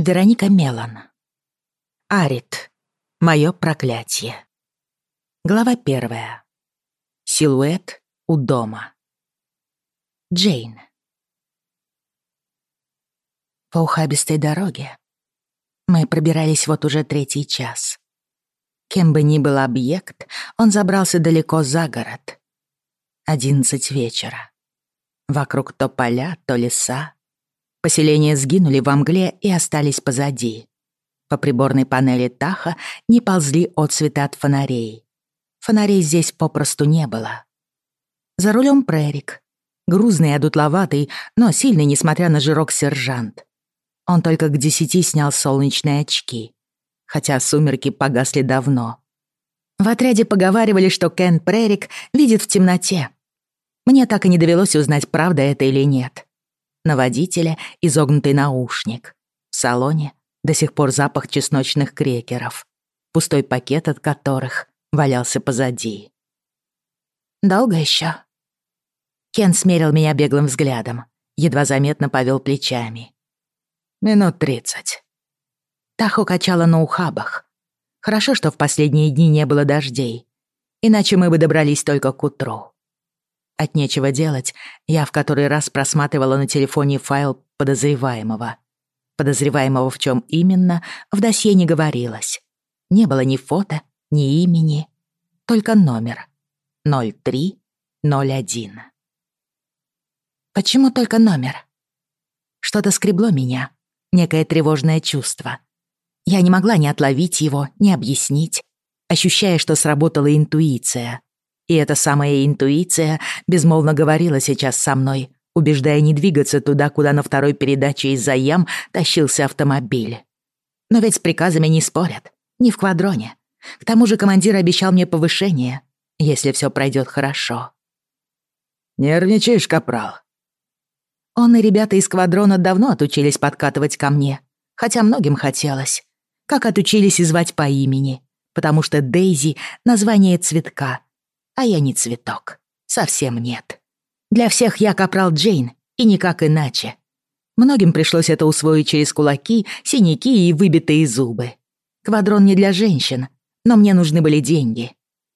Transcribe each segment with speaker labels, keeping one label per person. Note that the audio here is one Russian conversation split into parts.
Speaker 1: Вероника Мелан. Арит. Моё проклятие. Глава первая. Силуэт у дома. Джейн. По ухабистой дороге мы пробирались вот уже третий час. Кем бы ни был объект, он забрался далеко за город. Одиннадцать вечера. Вокруг то поля, то леса, Поселения сгинули во мгле и остались позади. По приборной панели Таха не ползли отцветы от фонарей. Фонарей здесь попросту не было. За рулем прерик. Грузный и одутловатый, но сильный, несмотря на жирок, сержант. Он только к десяти снял солнечные очки. Хотя сумерки погасли давно. В отряде поговаривали, что Кен Прерик видит в темноте. Мне так и не довелось узнать, правда это или нет. На водителя изогнутый наушник. В салоне до сих пор запах чесночных крекеров, пустой пакет от которых валялся позади. «Долго еще? Кен смерил меня беглым взглядом, едва заметно повел плечами. «Минут тридцать». Тахо качала на ухабах. Хорошо, что в последние дни не было дождей, иначе мы бы добрались только к утру. От нечего делать, я в который раз просматривала на телефоне файл подозреваемого. Подозреваемого в чем именно, в досье не говорилось. Не было ни фото, ни имени, только номер. 0301. Почему только номер? Что-то скребло меня, некое тревожное чувство. Я не могла ни отловить его, ни объяснить, ощущая, что сработала интуиция. И эта самая интуиция безмолвно говорила сейчас со мной, убеждая не двигаться туда, куда на второй передаче из-за ям тащился автомобиль. Но ведь с приказами не спорят, не в квадроне. К тому же командир обещал мне повышение, если все пройдет хорошо.
Speaker 2: «Нервничаешь, капрал?»
Speaker 1: Он и ребята из квадрона давно отучились подкатывать ко мне, хотя многим хотелось. Как отучились и звать по имени, потому что Дейзи — название цветка — а я не цветок. Совсем нет. Для всех я капрал Джейн, и никак иначе. Многим пришлось это усвоить через кулаки, синяки и выбитые зубы. Квадрон не для женщин, но мне нужны были деньги.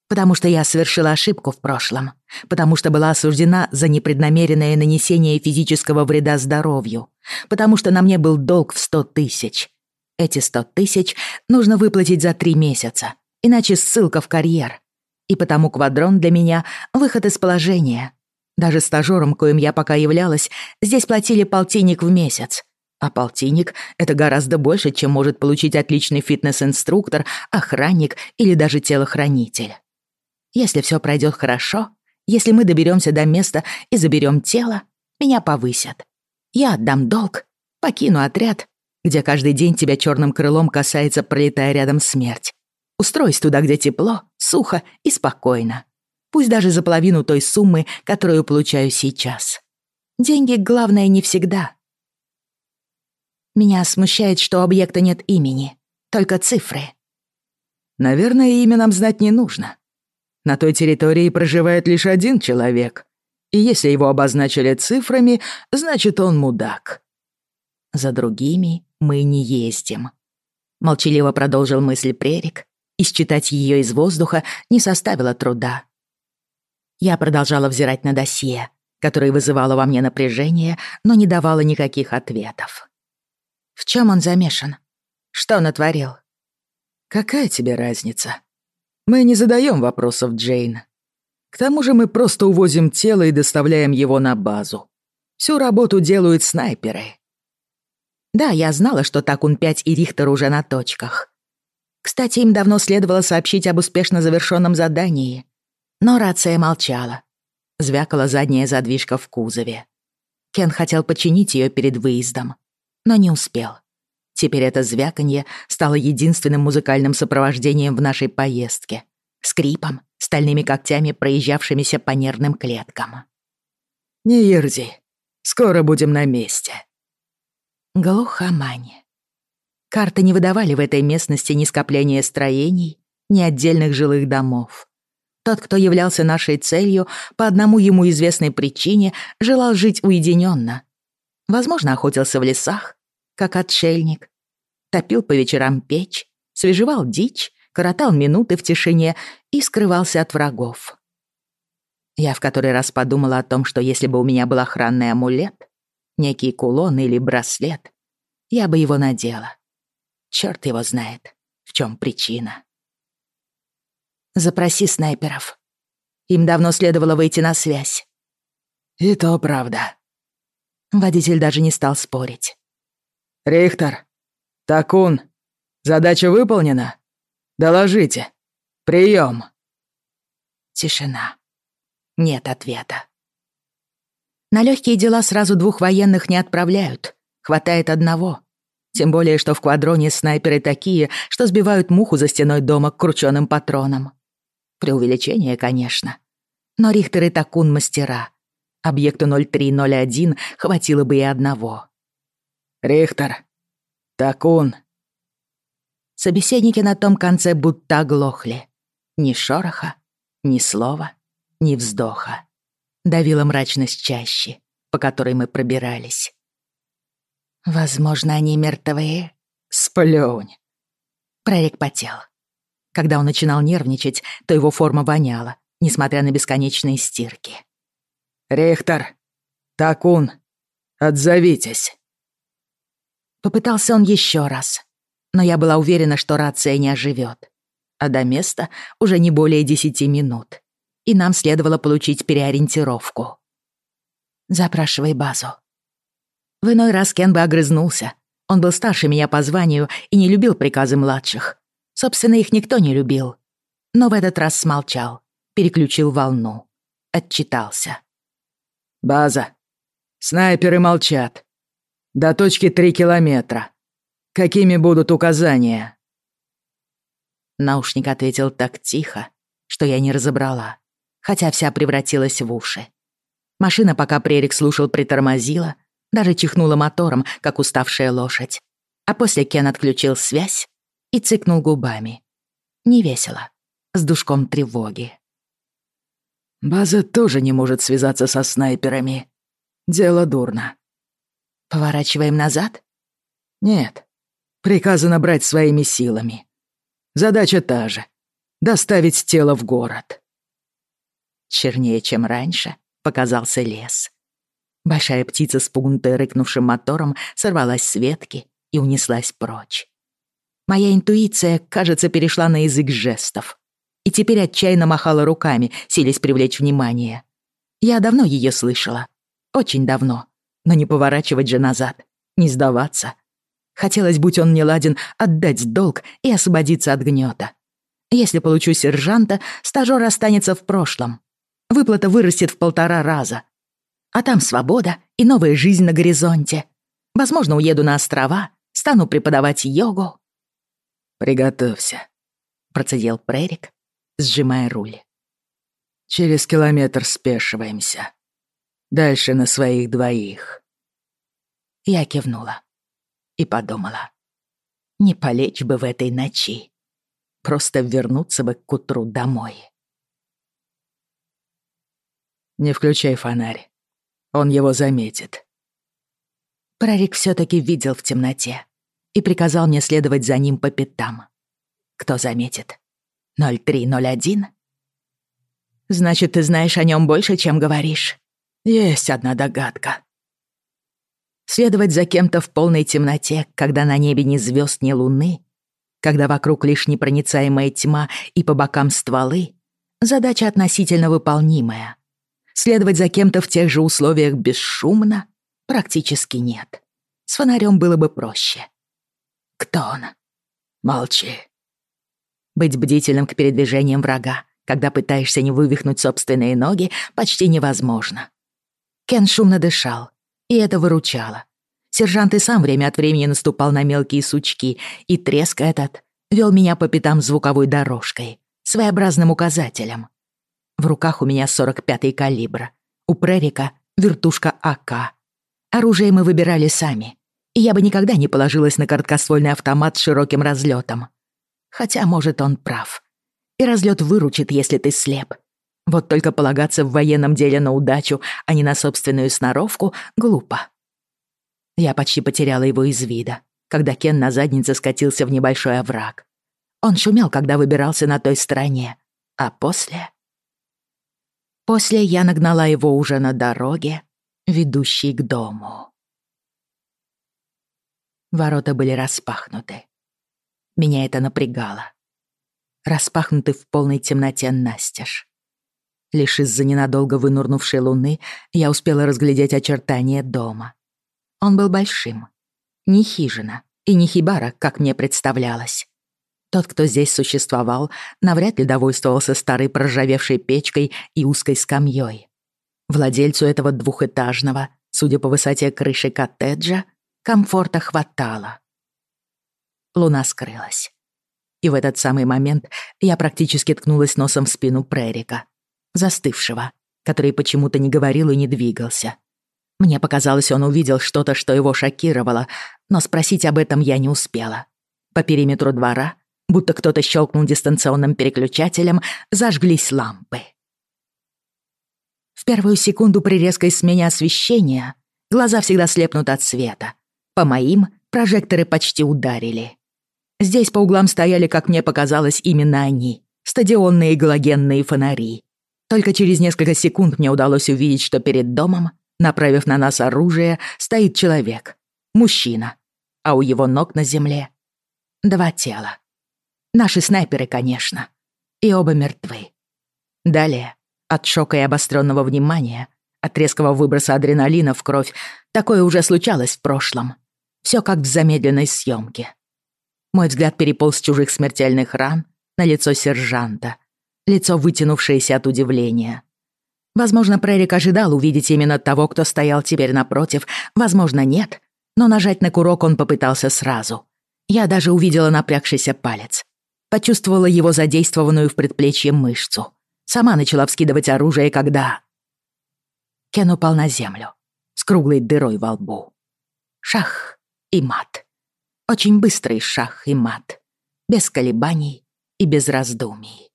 Speaker 1: Потому что я совершила ошибку в прошлом. Потому что была осуждена за непреднамеренное нанесение физического вреда здоровью. Потому что на мне был долг в сто тысяч. Эти сто тысяч нужно выплатить за три месяца, иначе ссылка в карьер. И потому квадрон для меня — выход из положения. Даже стажёром, коим я пока являлась, здесь платили полтинник в месяц. А полтинник — это гораздо больше, чем может получить отличный фитнес-инструктор, охранник или даже телохранитель. Если всё пройдёт хорошо, если мы доберёмся до места и заберём тело, меня повысят. Я отдам долг, покину отряд, где каждый день тебя чёрным крылом касается, пролетая рядом смерть. Устроюсь туда, где тепло, сухо и спокойно. Пусть даже за половину той суммы, которую получаю сейчас. Деньги главное не всегда. Меня смущает, что объекта нет имени, только цифры.
Speaker 2: Наверное, имя нам знать не нужно. На той территории проживает лишь один человек. И если его обозначили цифрами, значит, он мудак.
Speaker 1: За другими мы не ездим. Молчаливо продолжил мысль Прерик, и считать ее из воздуха не составило труда. Я продолжала взирать на досье, которое вызывало во мне напряжение, но не давало никаких ответов. В чем он замешан? Что натворил?
Speaker 2: Какая тебе разница? Мы не задаем вопросов, Джейн. К тому же мы просто увозим тело и доставляем его на базу. Всю работу делают снайперы.
Speaker 1: Да, я знала, что Такун-5 и Рихтер уже на точках. Кстати, им давно следовало сообщить об успешно завершенном задании. Но рация молчала. Звякала задняя задвижка в кузове. Кен хотел починить ее перед выездом, но не успел. Теперь это звяканье стало единственным музыкальным сопровождением в нашей поездке. Скрипом, стальными когтями, проезжавшимися по нервным клеткам.
Speaker 2: «Не ерзи, скоро будем на месте».
Speaker 1: Глухомань. Карты не выдавали в этой местности ни скопления строений, ни отдельных жилых домов. Тот, кто являлся нашей целью, по одному ему известной причине, желал жить уединенно. Возможно, охотился в лесах, как отшельник, топил по вечерам печь, свежевал дичь, коротал минуты в тишине и скрывался от врагов. Я в который раз подумала о том, что если бы у меня был охранный амулет, некий кулон или браслет, я бы его надела. Чёрт его знает, в чем причина. Запроси снайперов. Им давно следовало выйти на связь.
Speaker 2: И то правда.
Speaker 1: Водитель даже не стал спорить.
Speaker 2: Рихтер, Такун, задача выполнена? Доложите. Прием.
Speaker 1: Тишина. Нет ответа. На легкие дела сразу двух военных не отправляют. Хватает одного. Тем более, что в квадроне снайперы такие, что сбивают муху за стеной дома к крученным патронам. Преувеличение, конечно. Но Рихтер и Такун мастера. Объекту 0301 хватило бы и одного.
Speaker 2: «Рихтер! Такун!»
Speaker 1: Собеседники на том конце будто оглохли. Ни шороха, ни слова, ни вздоха давила мрачность чаще, по которой мы пробирались. «Возможно, они мертвые?»
Speaker 2: «Сплёнь!»
Speaker 1: Прорек потел. Когда он начинал нервничать, то его форма воняла, несмотря на бесконечные стирки.
Speaker 2: «Рихтер! Такун! Отзовитесь!»
Speaker 1: Попытался он еще раз, но я была уверена, что рация не оживет, а до места уже не более десяти минут и нам следовало получить переориентировку. Запрашивай базу. В иной раз Кен бы огрызнулся. Он был старше меня по званию и не любил приказы младших. Собственно, их никто не любил. Но в этот раз смолчал, переключил волну. Отчитался.
Speaker 2: «База. Снайперы молчат. До точки три километра. Какими будут указания?»
Speaker 1: Наушник ответил так тихо, что я не разобрала хотя вся превратилась в уши. Машина, пока Прерик слушал, притормозила, даже чихнула мотором, как уставшая лошадь. А после Кен отключил связь и цыкнул губами. Невесело, с душком тревоги.
Speaker 2: «База тоже не может связаться со снайперами. Дело дурно».
Speaker 1: «Поворачиваем назад?»
Speaker 2: «Нет. Приказано брать своими силами. Задача та же — доставить тело в город».
Speaker 1: Чернее, чем раньше, показался лес. Большая птица, спугнутая рыкнувшим мотором, сорвалась с ветки и унеслась прочь. Моя интуиция, кажется, перешла на язык жестов. И теперь отчаянно махала руками, силясь привлечь внимание. Я давно ее слышала. Очень давно. Но не поворачивать же назад. Не сдаваться. Хотелось, будь он не ладен, отдать долг и освободиться от гнета. Если получу сержанта, стажёр останется в прошлом выплата вырастет в полтора раза. А там свобода и новая жизнь на горизонте. Возможно, уеду на острова, стану преподавать йогу.
Speaker 2: «Приготовься», — процедил Прерик, сжимая руль. «Через километр спешиваемся. Дальше на своих двоих».
Speaker 1: Я кивнула и подумала. Не полечь бы в этой ночи. Просто вернуться бы к утру домой.
Speaker 2: Не включай фонарь. Он его заметит.
Speaker 1: Прорик все таки видел в темноте и приказал мне следовать за ним по пятам. Кто заметит? 0301? Значит, ты знаешь о нем больше, чем говоришь. Есть одна догадка. Следовать за кем-то в полной темноте, когда на небе ни звезд, ни луны, когда вокруг лишь непроницаемая тьма и по бокам стволы, задача относительно выполнимая — Следовать за кем-то в тех же условиях бесшумно практически нет. С фонарем было бы проще. Кто он? Молчи. Быть бдительным к передвижениям врага, когда пытаешься не вывихнуть собственные ноги, почти невозможно. Кен шумно дышал, и это выручало. Сержант и сам время от времени наступал на мелкие сучки, и треск этот вел меня по пятам звуковой дорожкой, своеобразным указателем. В руках у меня 45-й калибр. У Прерика вертушка АК. Оружие мы выбирали сами. И я бы никогда не положилась на короткоствольный автомат с широким разлетом. Хотя, может, он прав. И разлет выручит, если ты слеп. Вот только полагаться в военном деле на удачу, а не на собственную сноровку, глупо. Я почти потеряла его из вида, когда Кен на заднице скатился в небольшой овраг. Он шумел, когда выбирался на той стороне. А после... После я нагнала его уже на дороге, ведущей к дому. Ворота были распахнуты. Меня это напрягало. Распахнуты в полной темноте настежь. Лишь из-за ненадолго вынурнувшей луны я успела разглядеть очертания дома. Он был большим. Не хижина и не хибара, как мне представлялось. Тот, кто здесь существовал, навряд ли довольствовался старой проржавевшей печкой и узкой скамьей. Владельцу этого двухэтажного, судя по высоте крыши коттеджа, комфорта хватало. Луна скрылась. И в этот самый момент я практически ткнулась носом в спину Прерика, застывшего, который почему-то не говорил и не двигался. Мне показалось, он увидел что-то, что его шокировало, но спросить об этом я не успела. По периметру двора будто кто-то щелкнул дистанционным переключателем, зажглись лампы. В первую секунду при резкой смене освещения глаза всегда слепнут от света. По моим прожекторы почти ударили. Здесь по углам стояли, как мне показалось, именно они. Стадионные галогенные фонари. Только через несколько секунд мне удалось увидеть, что перед домом, направив на нас оружие, стоит человек. Мужчина. А у его ног на земле два тела. Наши снайперы, конечно. И оба мертвы. Далее, от шока и обостренного внимания, от резкого выброса адреналина в кровь, такое уже случалось в прошлом. Все как в замедленной съемке. Мой взгляд переполз с чужих смертельных ран на лицо сержанта, лицо вытянувшееся от удивления. Возможно, Прерик ожидал увидеть именно того, кто стоял теперь напротив, возможно, нет, но нажать на курок он попытался сразу. Я даже увидела напрягшийся палец почувствовала его задействованную в предплечье мышцу. Сама начала вскидывать оружие, когда... Кен упал на землю, с круглой дырой во лбу. Шах и мат. Очень быстрый шах и мат. Без колебаний и без раздумий.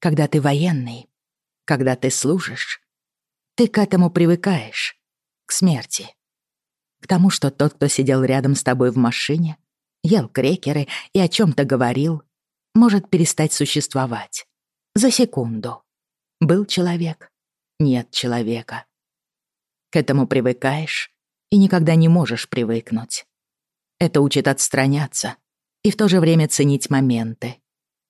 Speaker 1: Когда ты военный, когда ты служишь, ты к этому привыкаешь, к смерти. К тому, что тот, кто сидел рядом с тобой в машине, ел крекеры и о чем-то говорил, может перестать существовать. За секунду. Был человек, нет человека. К этому привыкаешь и никогда не можешь привыкнуть. Это учит отстраняться и в то же время ценить моменты.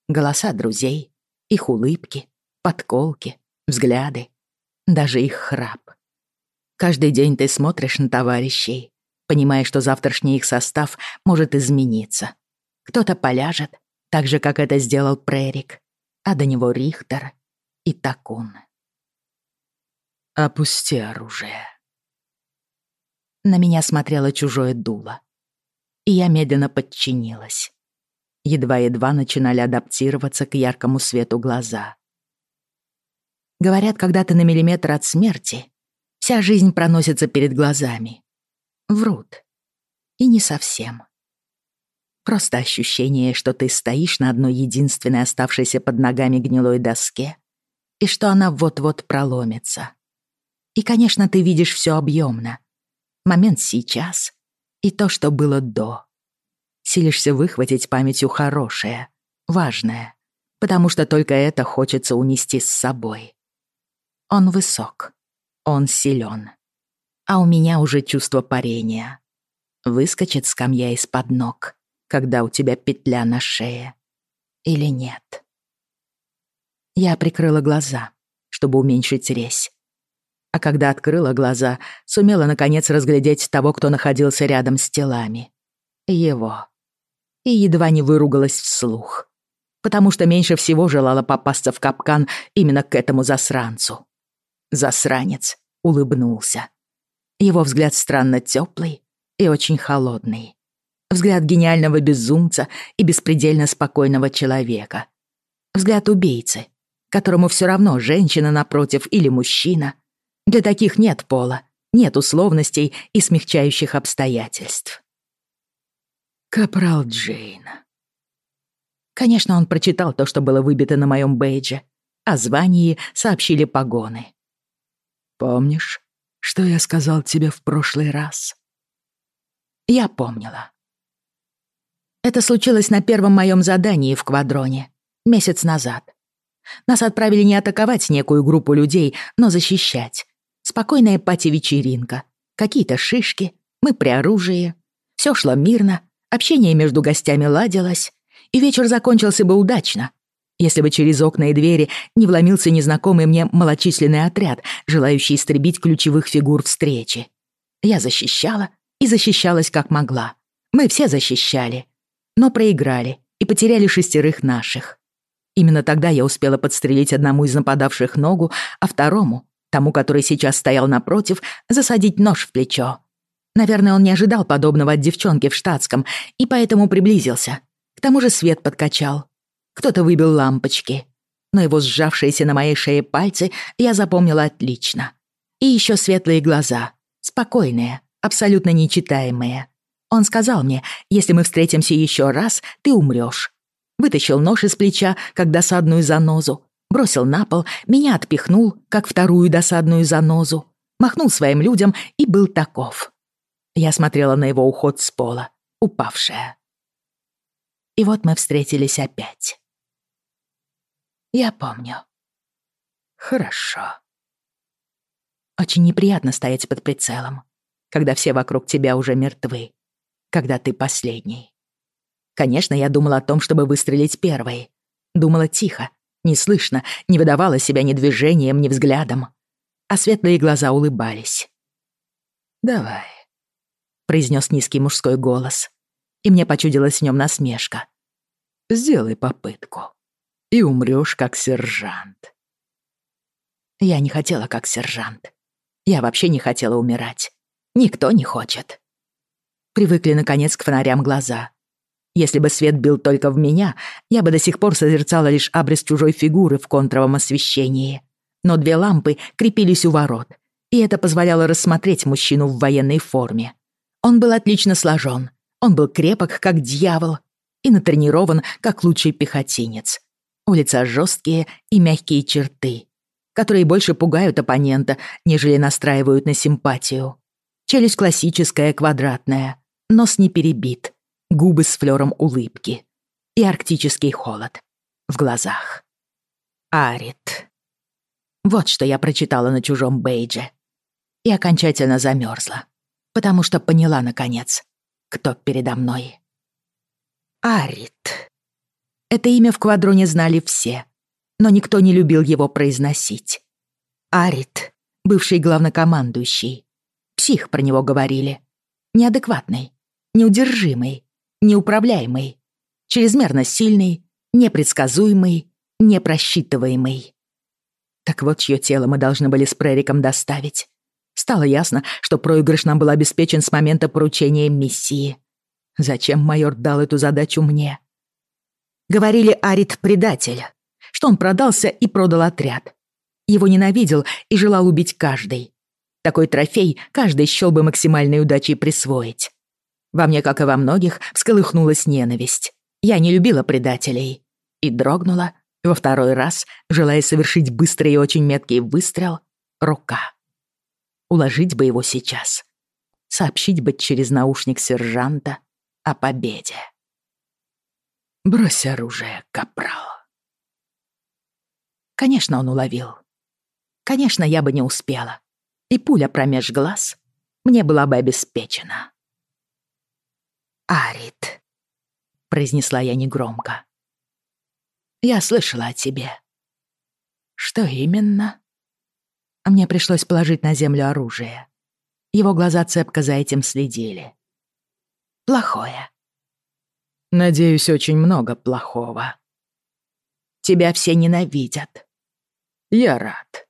Speaker 1: Голоса друзей, их улыбки, подколки, взгляды, даже их храп. Каждый день ты смотришь на товарищей понимая, что завтрашний их состав может измениться. Кто-то поляжет, так же, как это сделал Прерик, а до него Рихтер и Такун.
Speaker 2: «Опусти оружие».
Speaker 1: На меня смотрело чужое дуло, и я медленно подчинилась. Едва-едва начинали адаптироваться к яркому свету глаза. Говорят, когда ты на миллиметр от смерти, вся жизнь проносится перед глазами. Врут. И не совсем. Просто ощущение, что ты стоишь на одной единственной оставшейся под ногами гнилой доске, и что она вот-вот проломится. И, конечно, ты видишь все объемно. Момент сейчас и то, что было до. Силишься выхватить памятью хорошее, важное, потому что только это хочется унести с собой. Он высок, он силен а у меня уже чувство парения. Выскочит скамья из-под ног, когда у тебя петля на шее. Или нет? Я прикрыла глаза, чтобы уменьшить резь. А когда открыла глаза, сумела наконец разглядеть того, кто находился рядом с телами. Его. И едва не выругалась вслух. Потому что меньше всего желала попасться в капкан именно к этому засранцу. Засранец улыбнулся. Его взгляд странно теплый и очень холодный. Взгляд гениального безумца и беспредельно спокойного человека. Взгляд убийцы, которому все равно женщина напротив или мужчина. Для таких нет пола, нет условностей и смягчающих обстоятельств.
Speaker 2: Капрал Джейн.
Speaker 1: Конечно, он прочитал то, что было выбито на моем бейдже. О звании сообщили погоны.
Speaker 2: «Помнишь, что я сказал тебе в прошлый раз?»
Speaker 1: Я помнила. Это случилось на первом моем задании в Квадроне, месяц назад. Нас отправили не атаковать некую группу людей, но защищать. Спокойная пати-вечеринка, какие-то шишки, мы при оружии. Все шло мирно, общение между гостями ладилось, и вечер закончился бы удачно, если бы через окна и двери не вломился незнакомый мне малочисленный отряд, желающий истребить ключевых фигур встречи. Я защищала и защищалась как могла. Мы все защищали, но проиграли и потеряли шестерых наших. Именно тогда я успела подстрелить одному из нападавших ногу, а второму, тому, который сейчас стоял напротив, засадить нож в плечо. Наверное, он не ожидал подобного от девчонки в штатском и поэтому приблизился. К тому же свет подкачал. Кто-то выбил лампочки. Но его сжавшиеся на моей шее пальцы я запомнила отлично. И еще светлые глаза. Спокойные, абсолютно нечитаемые. Он сказал мне, если мы встретимся еще раз, ты умрешь. Вытащил нож из плеча, как досадную занозу, бросил на пол, меня отпихнул, как вторую досадную занозу, махнул своим людям и был таков. Я смотрела на его уход с пола, упавшая. И вот мы встретились опять. Я помню. Хорошо. Очень неприятно стоять под прицелом, когда все вокруг тебя уже мертвы, когда ты последний. Конечно, я думала о том, чтобы выстрелить первой. Думала тихо, неслышно, не выдавала себя ни движением, ни взглядом. А светлые глаза улыбались. «Давай», — произнес низкий мужской голос, и мне почудилась в нем насмешка. «Сделай попытку, и умрёшь как сержант». Я не хотела как сержант. Я вообще не хотела умирать. Никто не хочет. Привыкли, наконец, к фонарям глаза. Если бы свет бил только в меня, я бы до сих пор созерцала лишь образ чужой фигуры в контровом освещении. Но две лампы крепились у ворот, и это позволяло рассмотреть мужчину в военной форме. Он был отлично сложен, он был крепок, как дьявол, и натренирован, как лучший пехотинец. У лица жесткие и мягкие черты, которые больше пугают оппонента, нежели настраивают на симпатию. Челюсть классическая, квадратная, нос не перебит, губы с флером улыбки и арктический холод в глазах. Арит. Вот что я прочитала на чужом бейдже. И окончательно замерзла, потому что поняла, наконец, кто передо мной. Арит. Это имя в квадроне знали все, но никто не любил его произносить. Арит, бывший главнокомандующий. Псих про него говорили. Неадекватный, неудержимый, неуправляемый, чрезмерно сильный, непредсказуемый, непросчитываемый. Так вот, чье тело мы должны были с Прериком доставить. Стало ясно, что проигрыш нам был обеспечен с момента поручения миссии. Зачем майор дал эту задачу мне? Говорили, Арит — предатель, что он продался и продал отряд. Его ненавидел и желал убить каждый. Такой трофей каждый счёл бы максимальной удачей присвоить. Во мне, как и во многих, всколыхнулась ненависть. Я не любила предателей. И дрогнула, во второй раз, желая совершить быстрый и очень меткий выстрел, рука. Уложить бы его сейчас. Сообщить бы через наушник сержанта о победе. «Брось оружие, капрал». Конечно, он уловил. Конечно, я бы не успела. И пуля промеж глаз мне была бы обеспечена. «Арит», — произнесла я негромко. «Я слышала о тебе». «Что именно?» Мне пришлось положить на землю оружие. Его глаза цепко за этим следили. «Плохое». «Надеюсь, очень много плохого». «Тебя все ненавидят». «Я рад».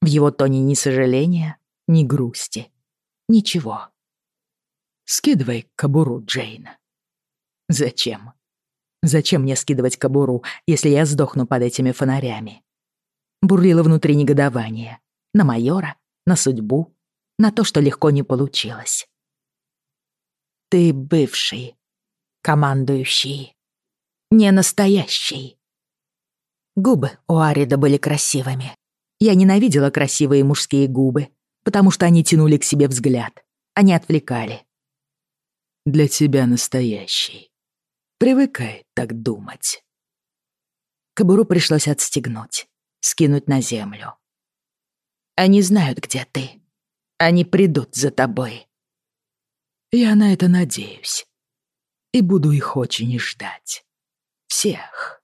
Speaker 1: В его тоне ни сожаления, ни грусти. Ничего. Скидывай кобуру, Джейн. Зачем? Зачем мне скидывать кобуру, если я сдохну под этими фонарями? Бурлило внутри негодование. На майора, на судьбу, на то, что легко не получилось. Ты бывший, командующий, не настоящий. Губы у Арида были красивыми. Я ненавидела красивые мужские губы, потому что они тянули к себе взгляд. Они отвлекали.
Speaker 2: для тебя настоящий. Привыкай так думать.
Speaker 1: Кобуру пришлось отстегнуть, скинуть на землю. Они знают, где ты. Они придут за тобой.
Speaker 2: Я на это надеюсь. И буду их очень ждать. Всех.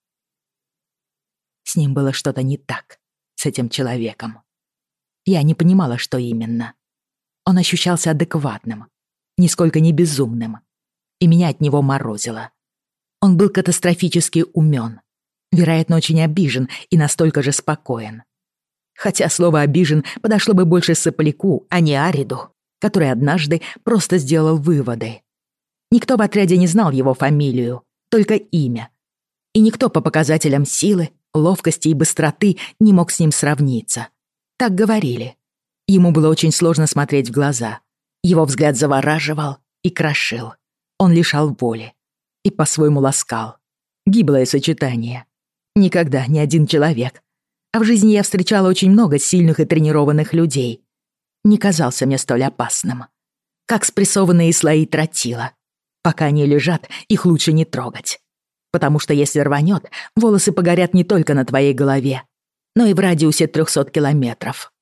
Speaker 1: С ним было что-то не так, с этим человеком. Я не понимала, что именно. Он ощущался адекватным, нисколько не безумным, и меня от него морозило. Он был катастрофически умен, вероятно, очень обижен и настолько же спокоен. Хотя слово «обижен» подошло бы больше сопляку, а не Ариду, который однажды просто сделал выводы. Никто в отряде не знал его фамилию, только имя. И никто по показателям силы, ловкости и быстроты не мог с ним сравниться. Так говорили. Ему было очень сложно смотреть в глаза. Его взгляд завораживал и крошил. Он лишал воли. И по-своему ласкал. Гиблое сочетание. Никогда ни один человек. А в жизни я встречала очень много сильных и тренированных людей. Не казался мне столь опасным. Как спрессованные слои тротила. Пока они лежат, их лучше не трогать. Потому что если рванет, волосы погорят не только на твоей голове, но и в радиусе 300 километров.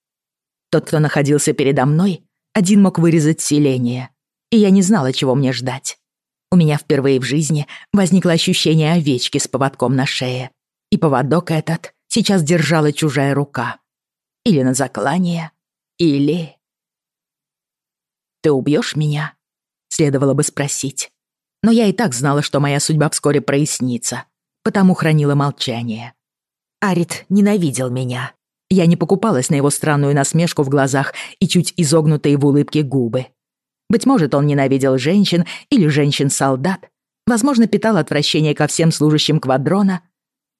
Speaker 1: Тот, кто находился передо мной, один мог вырезать селение, и я не знала, чего мне ждать. У меня впервые в жизни возникло ощущение овечки с поводком на шее, и поводок этот сейчас держала чужая рука. Или на заклание, или... «Ты убьешь меня?» — следовало бы спросить. Но я и так знала, что моя судьба вскоре прояснится, потому хранила молчание. Арит ненавидел меня. Я не покупалась на его странную насмешку в глазах и чуть изогнутые в улыбке губы. Быть может, он ненавидел женщин или женщин-солдат. Возможно, питал отвращение ко всем служащим квадрона.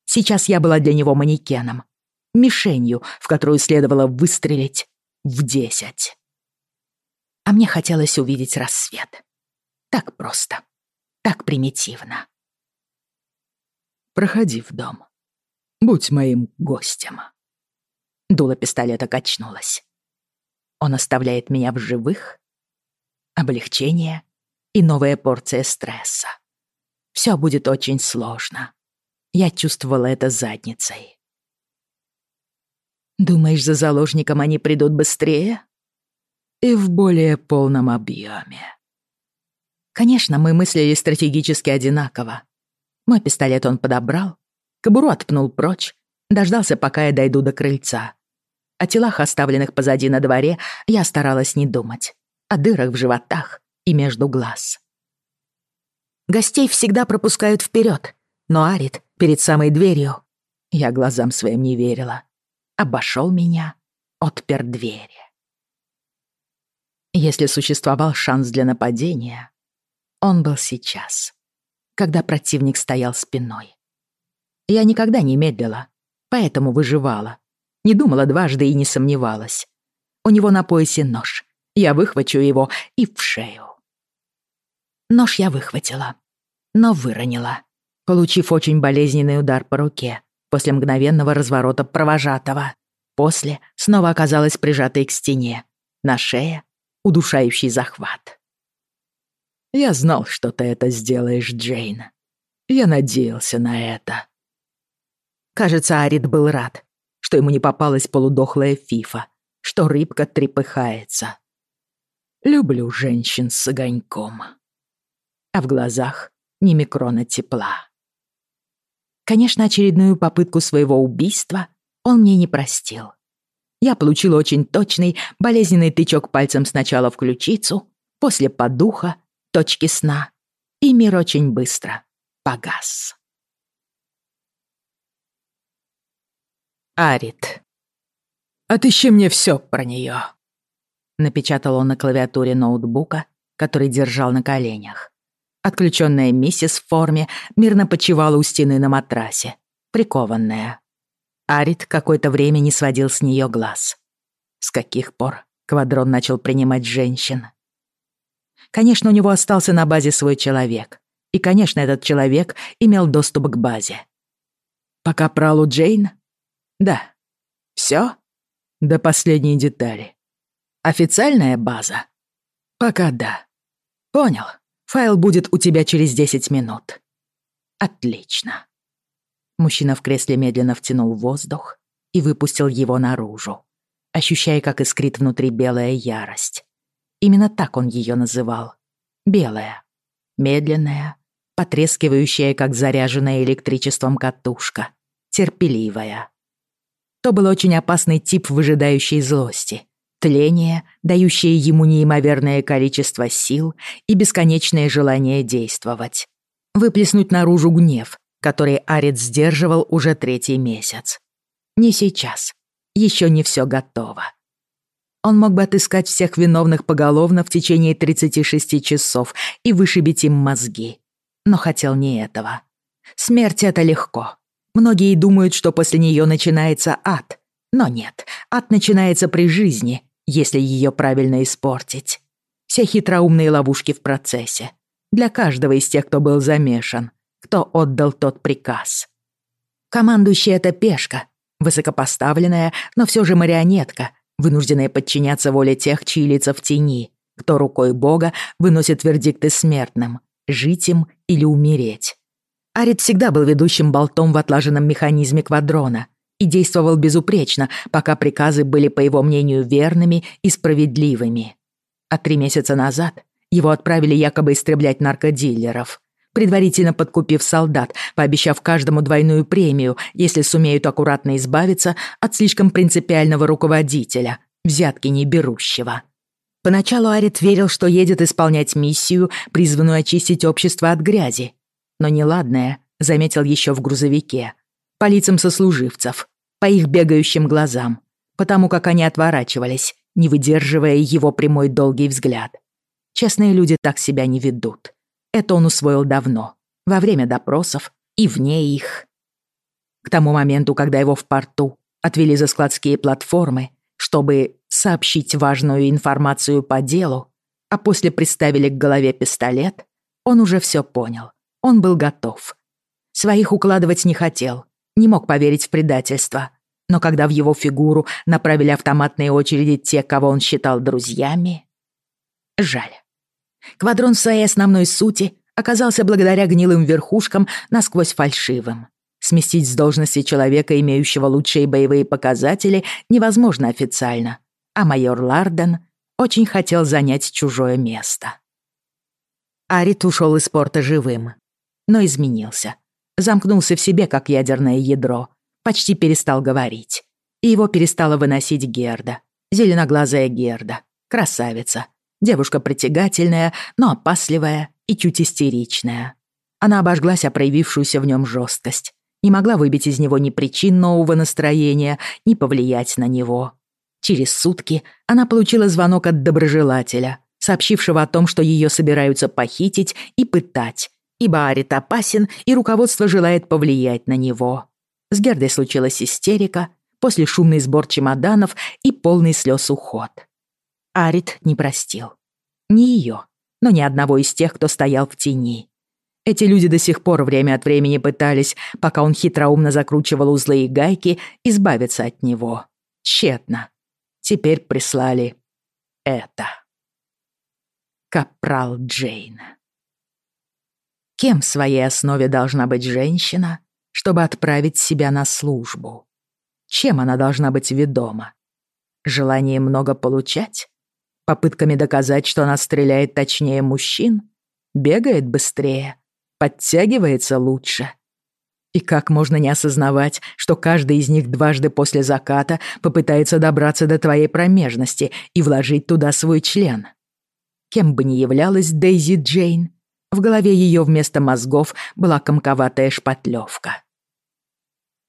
Speaker 1: Сейчас я была для него манекеном. Мишенью, в которую следовало выстрелить в десять. А мне хотелось увидеть рассвет. Так просто. Так примитивно.
Speaker 2: Проходи в дом. Будь моим гостем.
Speaker 1: Дуло пистолета качнулось. Он оставляет меня в живых? Облегчение и новая порция стресса. Все будет очень сложно. Я чувствовала это задницей. Думаешь, за заложником они придут быстрее?
Speaker 2: И в более полном объеме.
Speaker 1: Конечно, мы мыслили стратегически одинаково. Мой пистолет он подобрал, кобуру отпнул прочь, дождался, пока я дойду до крыльца. О телах, оставленных позади на дворе, я старалась не думать. О дырах в животах и между глаз. Гостей всегда пропускают вперед, но Арит перед самой дверью, я глазам своим не верила, обошел меня, отпер двери. Если существовал шанс для нападения, он был сейчас, когда противник стоял спиной. Я никогда не медлила, поэтому выживала. Не думала дважды и не сомневалась. У него на поясе нож. Я выхвачу его и в шею. Нож я выхватила, но выронила, получив очень болезненный удар по руке после мгновенного разворота провожатого. После снова оказалась прижатой к стене. На шее удушающий захват.
Speaker 2: «Я знал, что ты это сделаешь, Джейн. Я надеялся на это».
Speaker 1: Кажется, Арит был рад, что ему не попалась полудохлая фифа, что рыбка трепыхается.
Speaker 2: Люблю женщин с огоньком.
Speaker 1: А в глазах ни микрона тепла. Конечно, очередную попытку своего убийства он мне не простил. Я получила очень точный, болезненный тычок пальцем сначала в ключицу, после подуха, точки сна, и мир очень быстро погас. Арит.
Speaker 2: «Отыщи мне все про нее», —
Speaker 1: напечатал он на клавиатуре ноутбука, который держал на коленях. Отключенная миссис в форме мирно почивала у стены на матрасе, прикованная. Арит какое-то время не сводил с нее глаз. С каких пор Квадрон начал принимать женщин? Конечно, у него остался на базе свой человек. И, конечно, этот человек имел доступ к базе.
Speaker 2: Пока пралу Джейн
Speaker 1: да. Всё?
Speaker 2: До последней детали.
Speaker 1: Официальная база?
Speaker 2: Пока да.
Speaker 1: Понял.
Speaker 2: Файл будет у тебя через 10 минут». «Отлично». Мужчина в кресле медленно втянул воздух и выпустил его наружу, ощущая, как искрит внутри белая ярость. Именно так он ее называл. Белая. Медленная, потрескивающая, как заряженная электричеством катушка. Терпеливая. То был очень опасный тип выжидающей злости. Тление, дающее ему неимоверное количество сил и бесконечное желание действовать. Выплеснуть наружу гнев, который Арит сдерживал уже третий месяц. Не сейчас. Еще не все готово. Он мог бы отыскать всех виновных поголовно в течение 36 часов и вышибить им мозги. Но хотел не этого. Смерть — это легко. Многие думают, что после нее начинается ад. Но нет, ад начинается при жизни, если ее правильно испортить. Все хитроумные ловушки в процессе. Для каждого из тех, кто был замешан, кто отдал тот приказ. Командующий — это пешка, Высокопоставленная, но все же марионетка, вынужденная подчиняться воле тех, чьи лица в тени, кто рукой Бога выносит вердикты смертным — жить им или умереть. Арит всегда был ведущим болтом в отлаженном механизме квадрона и действовал безупречно, пока приказы были, по его мнению, верными и справедливыми. А три месяца назад его отправили якобы истреблять наркодилеров предварительно подкупив солдат, пообещав каждому двойную премию, если сумеют аккуратно избавиться от слишком принципиального руководителя, взятки не берущего. Поначалу Арит верил, что едет исполнять миссию, призванную очистить общество от грязи. Но неладное заметил еще в грузовике. По лицам сослуживцев, по их бегающим глазам, потому как они отворачивались, не выдерживая его прямой долгий взгляд. Честные люди так себя не ведут. Это он усвоил давно, во время допросов и вне их. К тому моменту, когда его в порту отвели за складские платформы, чтобы сообщить важную информацию по делу, а после приставили к голове пистолет, он уже все понял. Он был готов. Своих укладывать не хотел, не мог поверить в предательство. Но когда в его фигуру направили автоматные очереди те, кого он считал друзьями... Жаль. Квадрон в своей основной сути оказался благодаря гнилым верхушкам насквозь фальшивым. Сместить с должности человека, имеющего лучшие боевые показатели, невозможно официально, а майор Ларден очень хотел занять чужое место. Арит ушел из спорта живым, но изменился. Замкнулся в себе, как ядерное ядро, почти перестал говорить. И его перестала выносить Герда, зеленоглазая Герда, красавица, Девушка притягательная, но опасливая и чуть истеричная. Она обожглась о проявившуюся в нем жесткость. Не могла выбить из него ни причин нового настроения, ни повлиять на него. Через сутки она получила звонок от доброжелателя, сообщившего о том, что ее собираются похитить и пытать, ибо Арит опасен, и руководство желает повлиять на него. С Гердой случилась истерика, после шумный сбор чемоданов и полный слез уход. Арит не простил. Не ее, но ни одного из тех, кто стоял в тени. Эти люди до сих пор время от времени пытались, пока он хитроумно закручивал узлы и гайки, избавиться от него. Тщетно. Теперь прислали это. Капрал Джейн. Кем в своей основе должна быть женщина, чтобы отправить себя на службу? Чем она должна быть ведома? Желание много получать? Попытками доказать, что она стреляет точнее мужчин, бегает быстрее, подтягивается лучше. И как можно не осознавать, что каждый из них дважды после заката попытается добраться до твоей промежности и вложить туда свой член? Кем бы ни являлась Дейзи Джейн, в голове ее вместо мозгов была комковатая шпатлевка.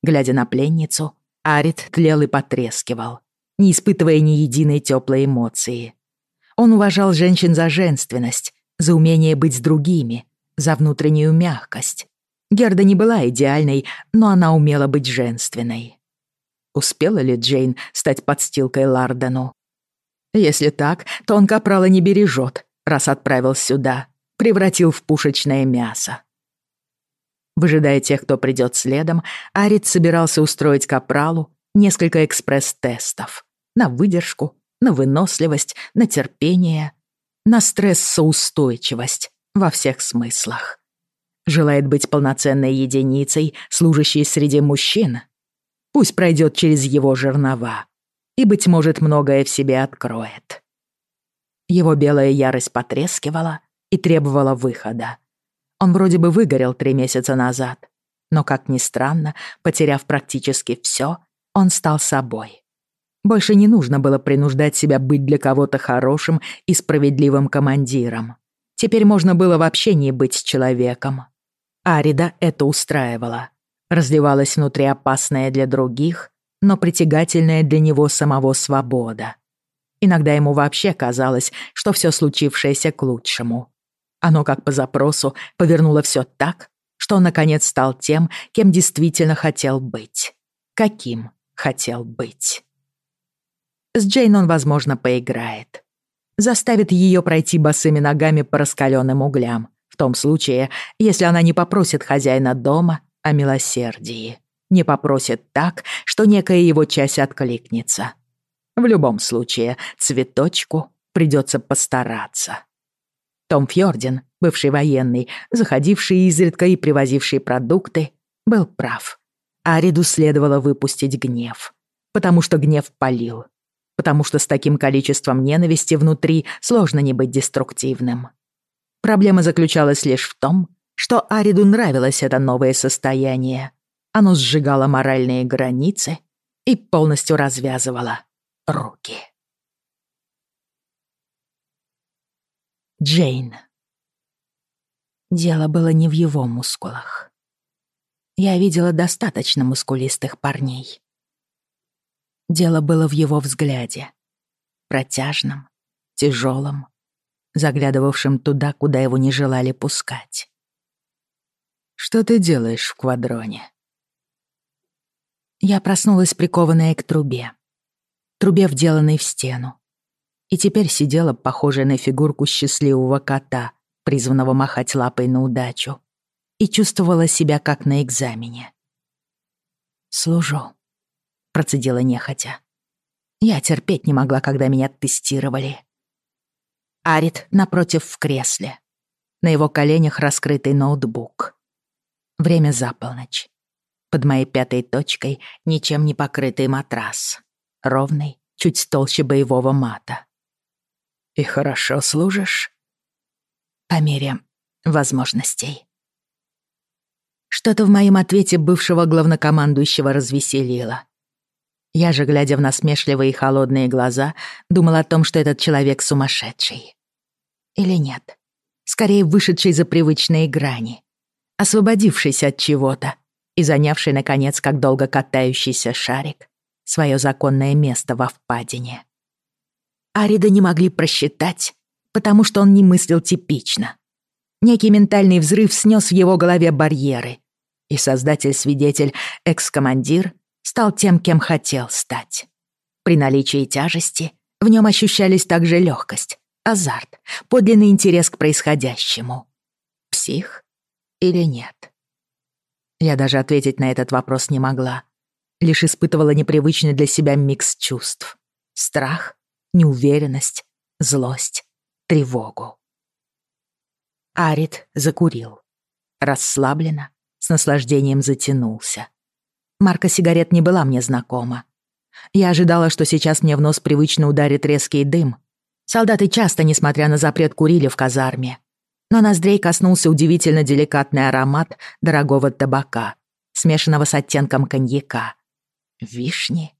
Speaker 2: Глядя на пленницу, Арит тлел и потрескивал, не испытывая ни единой теплой эмоции. Он уважал женщин за женственность, за умение быть с другими, за внутреннюю мягкость. Герда не была идеальной, но она умела быть женственной. Успела ли Джейн стать подстилкой Лардену? Если так, то он капрала не бережет, раз отправил сюда, превратил в пушечное мясо. Выжидая тех, кто придет следом, Арит собирался устроить капралу несколько экспресс-тестов на выдержку, на выносливость, на терпение, на стрессоустойчивость.
Speaker 1: во всех смыслах. Желает быть полноценной единицей, служащей среди мужчин? Пусть пройдет через его жернова и, быть может, многое в себе откроет. Его белая ярость потрескивала и требовала выхода. Он вроде бы выгорел три месяца назад, но, как ни странно, потеряв практически все, он стал собой. Больше не нужно было принуждать себя быть для кого-то хорошим и справедливым командиром. Теперь можно было вообще не быть человеком. Арида это устраивало. Разливалась внутри опасная для других, но притягательная для него самого свобода. Иногда ему вообще казалось, что все случившееся к лучшему. Оно, как по запросу, повернуло все так, что он, наконец, стал тем, кем действительно хотел быть. Каким хотел быть. С Джейн он, возможно, поиграет. Заставит ее пройти босыми ногами по раскаленным углям, в том случае, если она не попросит хозяина дома о милосердии. Не попросит так, что некая его часть откликнется. В любом случае, цветочку придется постараться. Том Фьордин, бывший военный, заходивший изредка и привозивший продукты, был прав. Ариду следовало выпустить гнев. Потому что гнев палил. Потому что с таким количеством ненависти внутри сложно не быть деструктивным. Проблема заключалась лишь в том, что Ариду нравилось это новое состояние. Оно сжигало моральные границы и полностью развязывало руки. Джейн. Дело было не в его мускулах. Я видела достаточно мускулистых парней. Дело было в его взгляде. Протяжном, тяжелом, заглядывавшем туда, куда его не желали пускать. «Что ты делаешь в квадроне?» Я проснулась, прикованная к трубе. Трубе, вделанной в стену и теперь сидела, похожая на фигурку счастливого кота, призванного махать лапой на удачу, и чувствовала себя как на экзамене. «Служу», — процедила нехотя. Я терпеть не могла, когда меня тестировали. Арит напротив в кресле. На его коленях раскрытый ноутбук. Время за полночь. Под моей пятой точкой ничем не покрытый матрас. Ровный, чуть толще боевого мата. И хорошо служишь? По мере возможностей. Что-то в моем ответе бывшего главнокомандующего развеселило. Я же, глядя в насмешливые и холодные глаза, думал о том, что этот человек сумасшедший. Или нет? Скорее, вышедший за привычные грани, освободившийся от чего-то и занявший, наконец, как долго катающийся шарик, свое законное место во впадине. Арида не могли просчитать, потому что он не мыслил типично. Некий ментальный взрыв снес в его голове барьеры, и создатель-свидетель, экс-командир, стал тем, кем хотел стать. При наличии тяжести в нем ощущались также легкость, азарт, подлинный интерес к происходящему. Псих или нет? Я даже ответить на этот вопрос не могла. Лишь испытывала непривычный для себя микс чувств. Страх неуверенность, злость, тревогу. Арит закурил. Расслабленно, с наслаждением затянулся. Марка сигарет не была мне знакома. Я ожидала, что сейчас мне в нос привычно ударит резкий дым. Солдаты часто, несмотря на запрет, курили в казарме. Но ноздрей коснулся удивительно деликатный аромат дорогого табака, смешанного с оттенком коньяка. Вишни?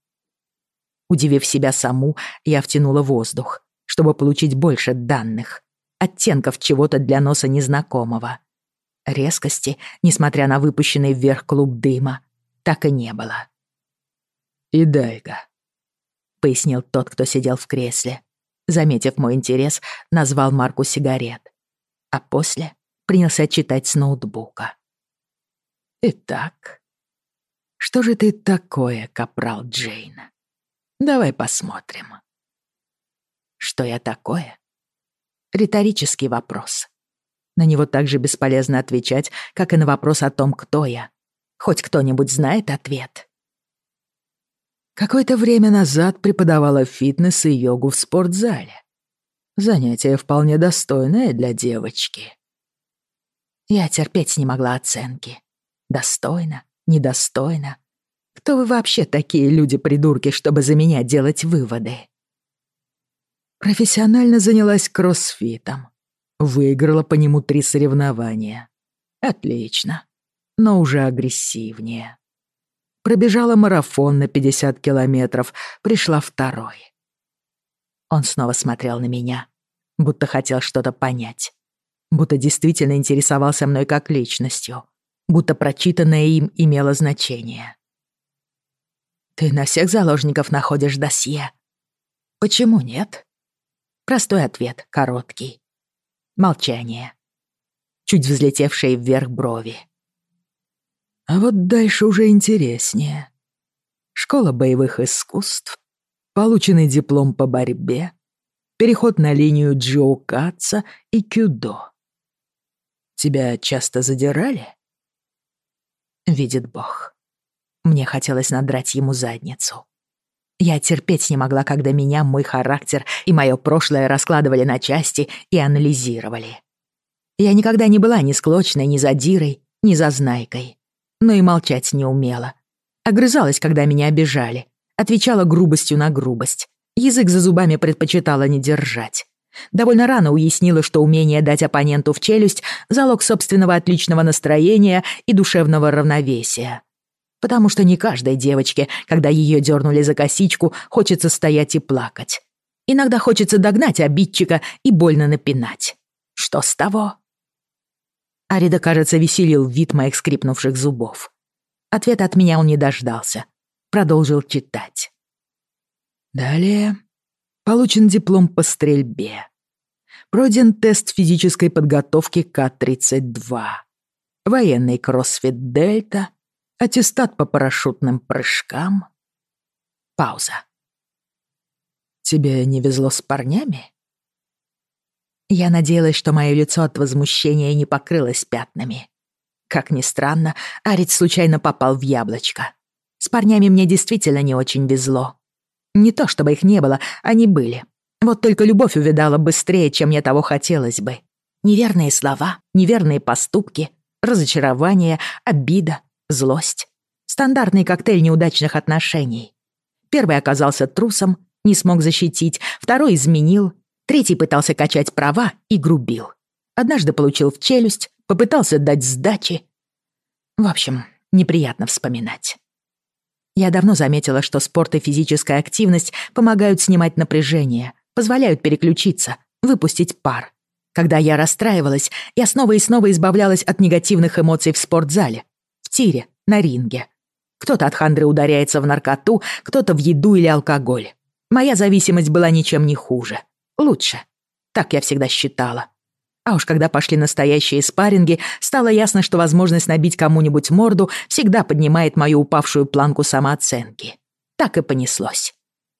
Speaker 1: Удивив себя саму, я втянула воздух, чтобы получить больше данных, оттенков чего-то для носа незнакомого. Резкости, несмотря на выпущенный вверх клуб дыма, так и не было. «И дай-ка», — пояснил тот, кто сидел в кресле. Заметив мой интерес, назвал марку сигарет. А после принялся читать с ноутбука. «Итак, что же ты такое, капрал Джейн?» Давай посмотрим. Что я такое? Риторический вопрос. На него так же бесполезно отвечать, как и на вопрос о том, кто я. Хоть кто-нибудь знает ответ. Какое-то время назад преподавала фитнес и йогу в спортзале. Занятие вполне достойное для девочки. Я терпеть не могла оценки. Достойно, недостойно. Кто вы вообще такие люди-придурки, чтобы за меня делать выводы?
Speaker 2: Профессионально занялась кроссфитом. Выиграла по нему три соревнования. Отлично. Но уже агрессивнее. Пробежала марафон на 50 километров, пришла второй.
Speaker 1: Он снова смотрел на меня, будто хотел что-то понять. Будто действительно интересовался мной как личностью. Будто прочитанное им имело значение. «Ты на всех заложников находишь досье?» «Почему нет?» Простой ответ, короткий. Молчание. Чуть взлетевшие вверх брови.
Speaker 2: А вот дальше уже интереснее. Школа боевых искусств, полученный диплом по борьбе, переход на линию джиокатса и кюдо. Тебя часто задирали?
Speaker 1: Видит Бог. Мне хотелось надрать ему задницу. Я терпеть не могла, когда меня, мой характер и мое прошлое раскладывали на части и анализировали. Я никогда не была ни склочной, ни задирой, ни зазнайкой. Но и молчать не умела. Огрызалась, когда меня обижали. Отвечала грубостью на грубость. Язык за зубами предпочитала не держать. Довольно рано уяснила, что умение дать оппоненту в челюсть — залог собственного отличного настроения и душевного равновесия потому что не каждой девочке, когда ее дернули за косичку, хочется стоять и плакать. Иногда хочется догнать обидчика и больно напинать. Что с того? Арида, кажется, веселил вид моих скрипнувших зубов. Ответа от меня он не дождался. Продолжил читать.
Speaker 2: Далее получен диплом по стрельбе. Пройден тест физической подготовки К-32. Военный кроссфит «Дельта», аттестат по парашютным прыжкам. Пауза. Тебе не везло с парнями?
Speaker 1: Я надеялась, что мое лицо от возмущения не покрылось пятнами. Как ни странно, Арит случайно попал в яблочко. С парнями мне действительно не очень везло. Не то чтобы их не было, они были. Вот только любовь увидала быстрее, чем мне того хотелось бы. Неверные слова, неверные поступки, разочарование, обида, злость. Стандартный коктейль неудачных отношений. Первый оказался трусом, не смог защитить, второй изменил, третий пытался качать права и грубил. Однажды получил в челюсть, попытался дать сдачи. В общем, неприятно вспоминать. Я давно заметила, что спорт и физическая активность помогают снимать напряжение, позволяют переключиться, выпустить пар. Когда я расстраивалась, я снова и снова избавлялась от негативных эмоций в спортзале, в тире, на ринге. Кто-то от хандры ударяется в наркоту, кто-то в еду или алкоголь. Моя зависимость была ничем не хуже. Лучше. Так я всегда считала. А уж когда пошли настоящие спарринги, стало ясно, что возможность набить кому-нибудь морду всегда поднимает мою упавшую планку самооценки. Так и понеслось.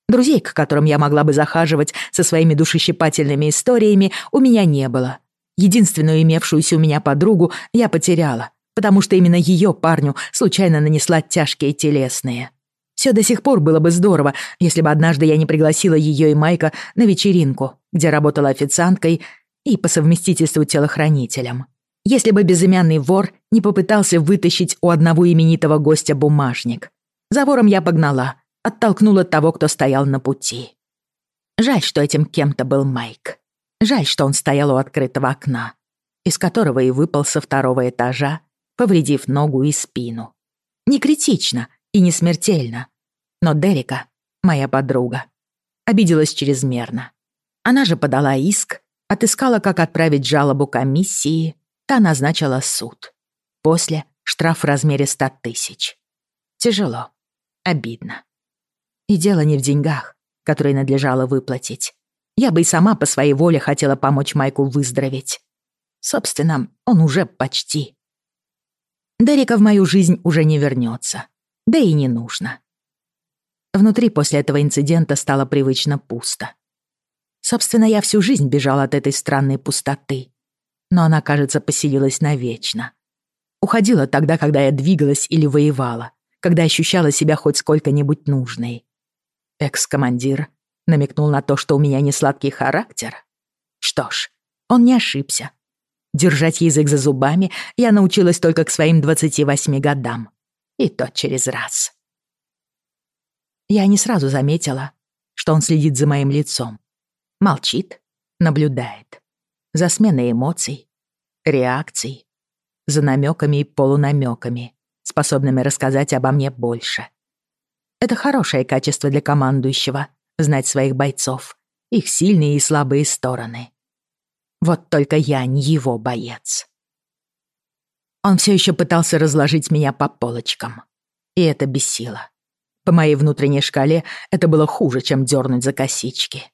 Speaker 1: Друзей, к которым я могла бы захаживать со своими душещипательными историями, у меня не было. Единственную имевшуюся у меня подругу я потеряла, потому что именно ее парню случайно нанесла тяжкие телесные. Все до сих пор было бы здорово, если бы однажды я не пригласила ее и Майка на вечеринку, где работала официанткой и по совместительству телохранителем. Если бы безымянный вор не попытался вытащить у одного именитого гостя бумажник. За вором я погнала, оттолкнула того, кто стоял на пути. Жаль, что этим кем-то был Майк. Жаль, что он стоял у открытого окна, из которого и выпал со второго этажа повредив ногу и спину. Не критично и не смертельно. Но Дерека, моя подруга, обиделась чрезмерно. Она же подала иск, отыскала, как отправить жалобу комиссии, та назначила суд. После штраф в размере ста тысяч. Тяжело, обидно. И дело не в деньгах, которые надлежало выплатить. Я бы и сама по своей воле хотела помочь Майку выздороветь. Собственно, он уже почти. Дерека в мою жизнь уже не вернется. Да и не нужно. Внутри после этого инцидента стало привычно пусто. Собственно, я всю жизнь бежала от этой странной пустоты. Но она, кажется, поселилась навечно. Уходила тогда, когда я двигалась или воевала, когда ощущала себя хоть сколько-нибудь нужной. Экс-командир намекнул на то, что у меня не сладкий характер. Что ж, он не ошибся. Держать язык за зубами я научилась только к своим 28 годам. И то через раз. Я не сразу заметила, что он следит за моим лицом. Молчит, наблюдает. За сменой эмоций, реакций, за намеками и полунамеками, способными рассказать обо мне больше. Это хорошее качество для командующего — знать своих бойцов, их сильные и слабые стороны. Вот только я не его боец. Он все еще пытался разложить меня по полочкам. И это бесило. По моей внутренней шкале это было хуже, чем дернуть за косички.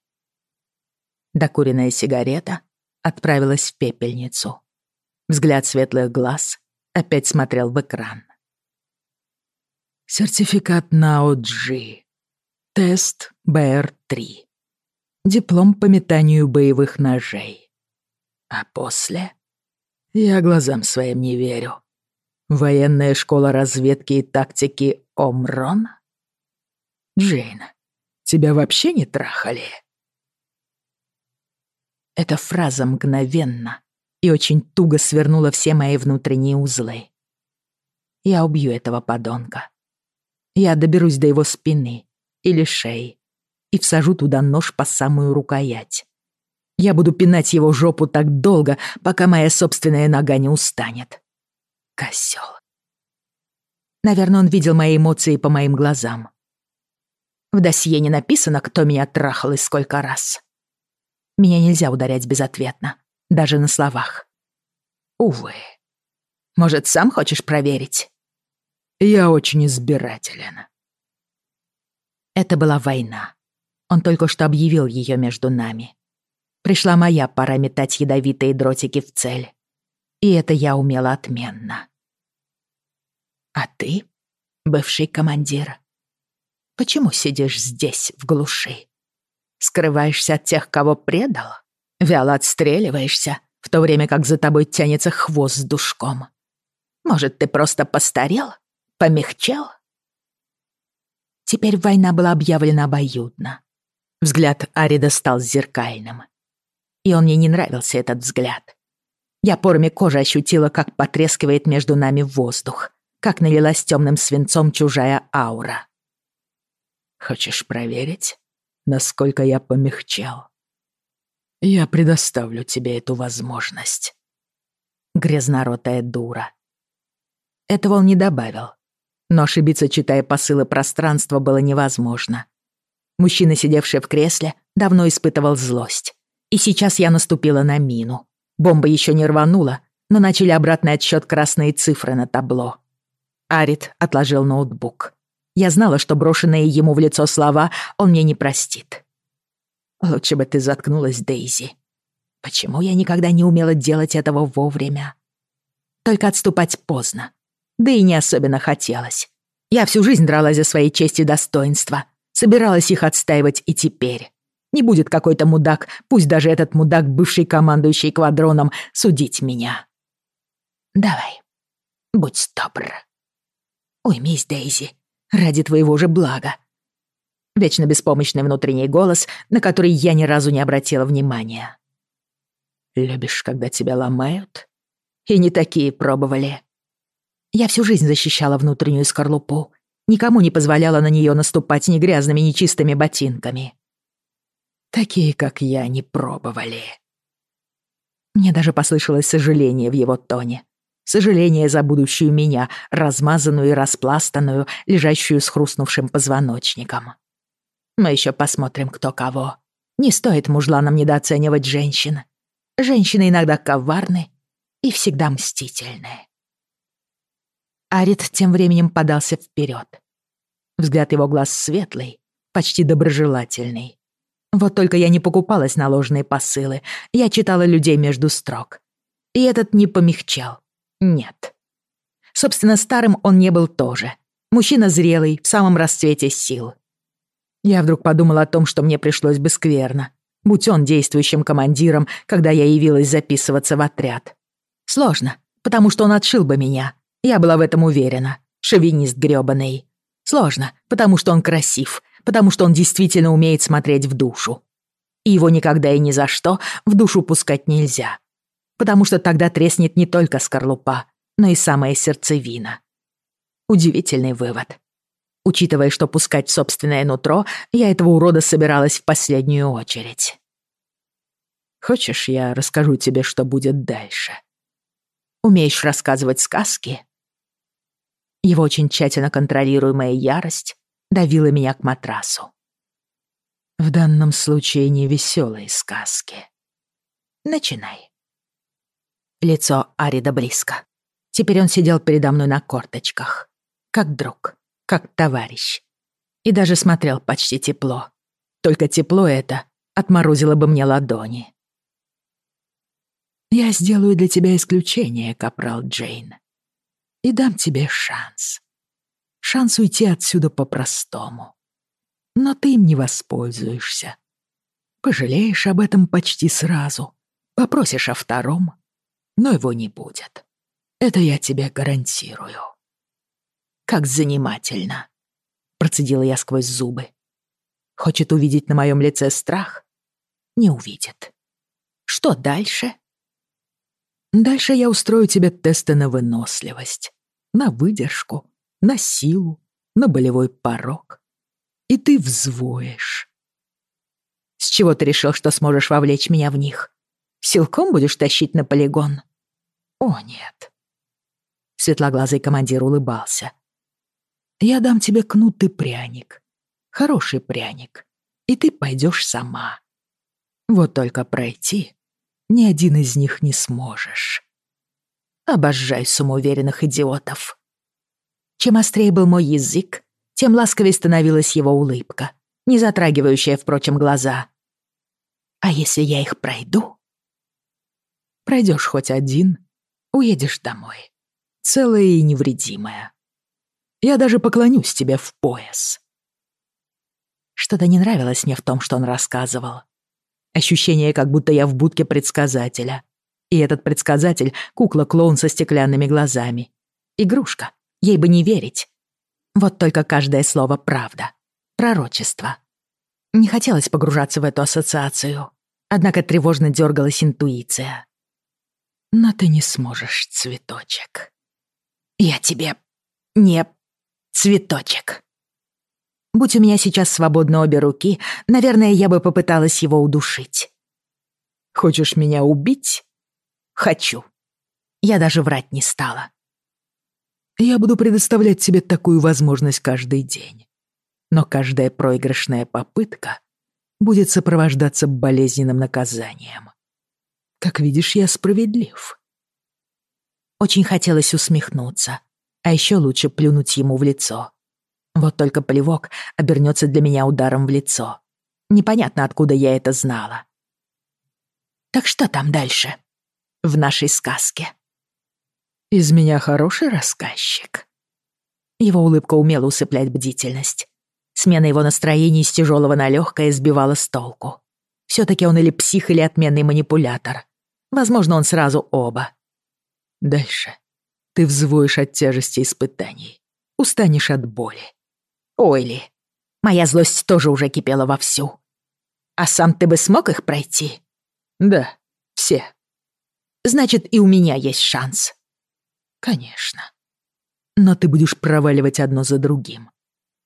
Speaker 1: Докуренная сигарета отправилась в пепельницу. Взгляд светлых глаз опять смотрел в экран.
Speaker 2: Сертификат на OG. Тест БР-3. Диплом по метанию боевых ножей. А после? Я глазам своим не верю. Военная школа разведки и тактики Омрон? Джейн, тебя вообще не трахали?
Speaker 1: Эта фраза мгновенно и очень туго свернула все мои внутренние узлы. Я убью этого подонка. Я доберусь до его спины или шеи и всажу туда нож по самую рукоять. Я буду пинать его жопу так долго, пока моя собственная нога не устанет. Козёл. Наверное, он видел мои эмоции по моим глазам. В досье не написано, кто меня трахал и сколько раз. Меня нельзя ударять безответно, даже на словах. Увы. Может, сам хочешь проверить?
Speaker 2: Я очень избирателен.
Speaker 1: Это была война. Он только что объявил ее между нами. Пришла моя пора метать ядовитые дротики в цель. И это я умела отменно. А ты, бывший командир, почему сидишь здесь, в глуши? Скрываешься от тех, кого предал? Вяло отстреливаешься, в то время как за тобой тянется хвост с душком. Может, ты просто постарел? Помягчел? Теперь война была объявлена обоюдно. Взгляд Арида стал зеркальным. И он мне не нравился, этот взгляд. Я порами кожи ощутила, как потрескивает между нами воздух, как налилась темным свинцом чужая аура.
Speaker 2: «Хочешь проверить, насколько я помягчел?» «Я предоставлю тебе эту возможность».
Speaker 1: Грязноротая дура. Этого он не добавил. Но ошибиться, читая посылы пространства, было невозможно. Мужчина, сидевший в кресле, давно испытывал злость. И сейчас я наступила на мину. Бомба еще не рванула, но начали обратный отсчет красные цифры на табло. Арит отложил ноутбук. Я знала, что брошенные ему в лицо слова он мне не простит. «Лучше бы ты заткнулась, Дейзи. Почему я никогда не умела делать этого вовремя? Только отступать поздно. Да и не особенно хотелось. Я всю жизнь дралась за свои честь и достоинства. Собиралась их отстаивать и теперь. Не будет какой-то мудак, пусть даже этот мудак, бывший командующий квадроном, судить меня. Давай, будь добр. Уймись, Дейзи, ради твоего же блага. Вечно беспомощный внутренний голос, на который я ни разу не обратила внимания. Любишь, когда тебя ломают? И не такие пробовали. Я всю жизнь защищала внутреннюю скорлупу, никому не позволяла на нее наступать ни грязными, ни чистыми ботинками. Такие, как я, не пробовали. Мне даже послышалось сожаление в его тоне. Сожаление за будущую меня, размазанную и распластанную, лежащую с хрустнувшим позвоночником. Мы еще посмотрим, кто кого. Не стоит мужланам недооценивать женщин. Женщины иногда коварны и всегда мстительны. Арит тем временем подался вперед. Взгляд его глаз светлый, почти доброжелательный. Вот только я не покупалась на ложные посылы. Я читала людей между строк. И этот не помягчал. Нет. Собственно, старым он не был тоже. Мужчина зрелый, в самом расцвете сил. Я вдруг подумала о том, что мне пришлось бы скверно. Будь он действующим командиром, когда я явилась записываться в отряд. Сложно, потому что он отшил бы меня. Я была в этом уверена. Шовинист грёбаный. Сложно, потому что он красив, потому что он действительно умеет смотреть в душу. И его никогда и ни за что в душу пускать нельзя. потому что тогда треснет не только скорлупа, но и самая сердцевина. Удивительный вывод. Учитывая, что пускать в собственное нутро, я этого урода собиралась в последнюю очередь.
Speaker 2: Хочешь, я расскажу тебе, что будет дальше?
Speaker 1: Умеешь рассказывать сказки? Его очень тщательно контролируемая ярость давила меня к матрасу.
Speaker 2: В данном случае не веселые сказки.
Speaker 1: Начинай. Лицо Арида близко. Теперь он сидел передо мной на корточках. Как друг, как товарищ. И даже смотрел почти тепло. Только тепло это отморозило бы мне ладони.
Speaker 2: Я сделаю для тебя исключение, капрал Джейн. И дам тебе шанс. Шанс уйти отсюда по-простому. Но ты им не воспользуешься. Пожалеешь об этом почти сразу. Попросишь о втором, но его не будет. Это я тебе гарантирую.
Speaker 1: Как занимательно. Процедила я сквозь зубы. Хочет увидеть на моем лице страх? Не увидит. Что дальше?
Speaker 2: Дальше я устрою тебе тесты на выносливость, на выдержку, на силу, на болевой порог. И ты взвоешь.
Speaker 1: С чего ты решил, что сможешь вовлечь меня в них? Силком будешь тащить на полигон?
Speaker 2: О, нет.
Speaker 1: Светлоглазый командир улыбался.
Speaker 2: Я дам тебе кнут и пряник. Хороший пряник. И ты пойдешь сама. Вот только пройти ни один из них не сможешь.
Speaker 1: Обожаю самоуверенных идиотов. Чем острее был мой язык, тем ласковее становилась его улыбка, не затрагивающая, впрочем, глаза. А если я их пройду?
Speaker 2: Пройдешь хоть один, уедешь домой, целая и невредимая. Я даже поклонюсь тебе в пояс.
Speaker 1: Что-то не нравилось мне в том, что он рассказывал. Ощущение, как будто я в будке предсказателя. И этот предсказатель — кукла-клоун со стеклянными глазами. Игрушка. Ей бы не верить. Вот только каждое слово — правда. Пророчество. Не хотелось погружаться в эту ассоциацию. Однако тревожно дергалась интуиция.
Speaker 2: Но ты не сможешь, цветочек.
Speaker 1: Я тебе не цветочек. Будь у меня сейчас свободны обе руки, наверное, я бы попыталась его удушить.
Speaker 2: Хочешь меня убить?
Speaker 1: Хочу. Я даже врать не стала.
Speaker 2: Я буду предоставлять тебе такую возможность каждый день. Но каждая проигрышная попытка будет сопровождаться болезненным наказанием. Как видишь, я справедлив.
Speaker 1: Очень хотелось усмехнуться, а еще лучше плюнуть ему в лицо. Вот только плевок обернется для меня ударом в лицо. Непонятно, откуда я это знала. Так что там дальше? В нашей сказке.
Speaker 2: Из меня хороший рассказчик.
Speaker 1: Его улыбка умела усыплять бдительность. Смена его настроения с тяжелого на легкое сбивала с толку. Все-таки он или псих, или отменный манипулятор. Возможно, он сразу оба.
Speaker 2: Дальше ты взвоишь от тяжести испытаний, устанешь от боли,
Speaker 1: Ойли, моя злость тоже уже кипела вовсю. А сам ты бы смог их пройти?
Speaker 2: Да, все.
Speaker 1: Значит, и у меня есть шанс.
Speaker 2: Конечно. Но ты будешь проваливать одно за другим.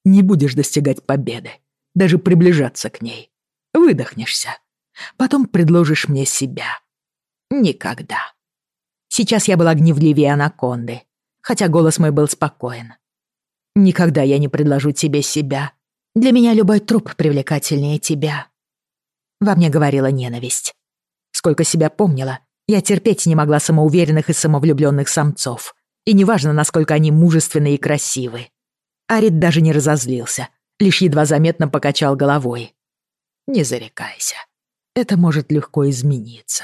Speaker 2: Не будешь достигать победы, даже приближаться к ней. Выдохнешься. Потом предложишь мне себя.
Speaker 1: Никогда. Сейчас я была гневливее анаконды, хотя голос мой был спокоен. Никогда я не предложу тебе себя. Для меня любой труп привлекательнее тебя. Во мне говорила ненависть. Сколько себя помнила, я терпеть не могла самоуверенных и самовлюбленных самцов. И неважно, насколько они мужественны и красивы. Арит даже не разозлился, лишь едва заметно покачал головой.
Speaker 2: Не зарекайся. Это может легко измениться.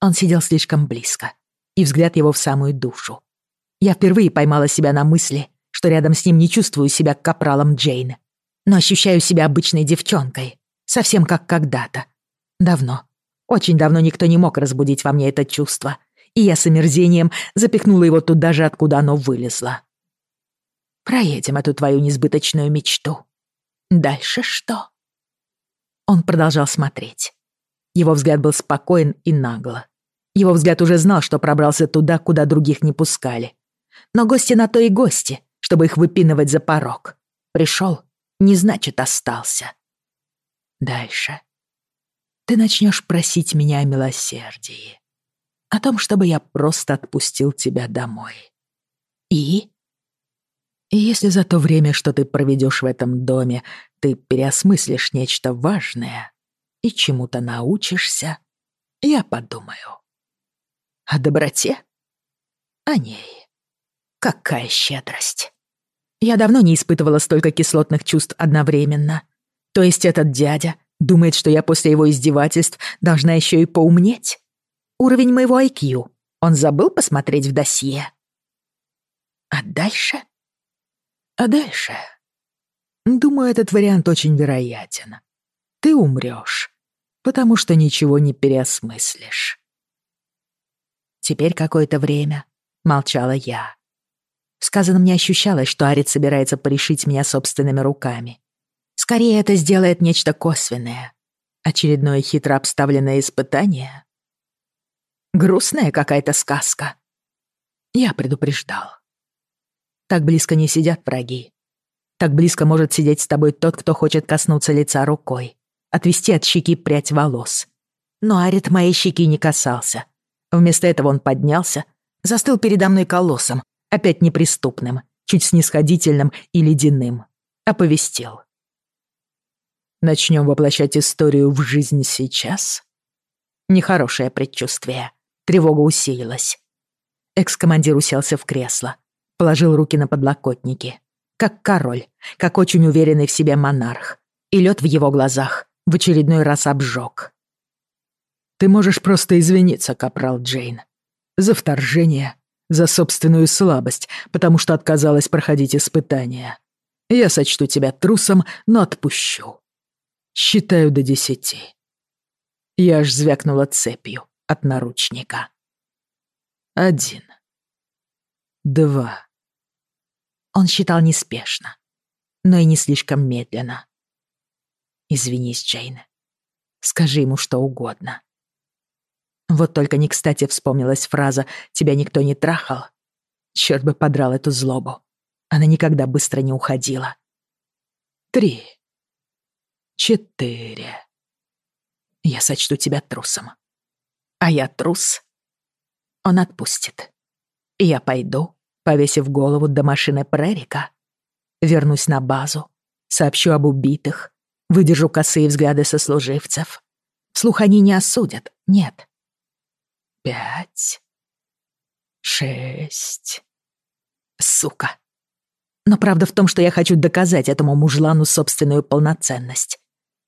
Speaker 1: Он сидел слишком близко, и взгляд его в самую душу. Я впервые поймала себя на мысли, что рядом с ним не чувствую себя капралом Джейн, но ощущаю себя обычной девчонкой, совсем как когда-то. Давно, очень давно никто не мог разбудить во мне это чувство, и я с омерзением запихнула его туда же, откуда оно вылезло. Проедем эту твою несбыточную мечту. Дальше что? Он продолжал смотреть. Его взгляд был спокоен и нагло. Его взгляд уже знал, что пробрался туда, куда других не пускали. Но гости на то и гости, чтобы их выпинывать за порог. Пришел, не значит остался. Дальше. Ты начнешь просить меня о милосердии. О том, чтобы я просто отпустил тебя домой. И? И если за то время, что ты проведешь в этом доме, ты переосмыслишь нечто важное и чему-то научишься, я подумаю. О доброте? О ней. Какая щедрость. Я давно не испытывала столько кислотных чувств одновременно. То есть этот дядя думает, что я после его издевательств должна еще и поумнеть? Уровень моего IQ. Он забыл посмотреть в досье. А дальше? А дальше? Думаю, этот вариант очень вероятен. Ты умрёшь, потому что ничего не переосмыслишь. Теперь какое-то время молчала я. Сказано мне ощущалось, что Арит собирается порешить меня собственными руками. Скорее, это сделает нечто косвенное. Очередное хитро обставленное испытание. Грустная какая-то сказка. Я предупреждал. Так близко не сидят враги. Так близко может сидеть с тобой тот, кто хочет коснуться лица рукой, отвести от щеки прядь волос. Но Арит моей щеки не касался — Вместо этого он поднялся, застыл передо мной колоссом, опять неприступным, чуть снисходительным и ледяным. Оповестил. Начнем воплощать историю в жизнь сейчас? Нехорошее предчувствие. Тревога усилилась. Экс-командир уселся в кресло, положил руки на подлокотники. Как король, как очень уверенный в себе монарх. И лед в его глазах в очередной раз обжег. Ты можешь просто извиниться, капрал Джейн. За вторжение, за собственную слабость, потому что отказалась проходить испытания. Я сочту тебя трусом, но отпущу. Считаю до десяти. Я аж звякнула цепью от наручника. Один. Два. Он считал неспешно, но и не слишком медленно. Извинись, Джейн. Скажи ему что угодно. Вот только не кстати вспомнилась фраза «тебя никто не трахал». Черт бы подрал эту злобу. Она никогда быстро не уходила. Три. Четыре. Я сочту тебя трусом. А я трус. Он отпустит. И я пойду, повесив голову до машины Прерика. Вернусь на базу, сообщу об убитых, выдержу косые взгляды сослуживцев. Слух они не осудят, нет пять, шесть. Сука. Но правда в том, что я хочу доказать этому мужлану собственную полноценность.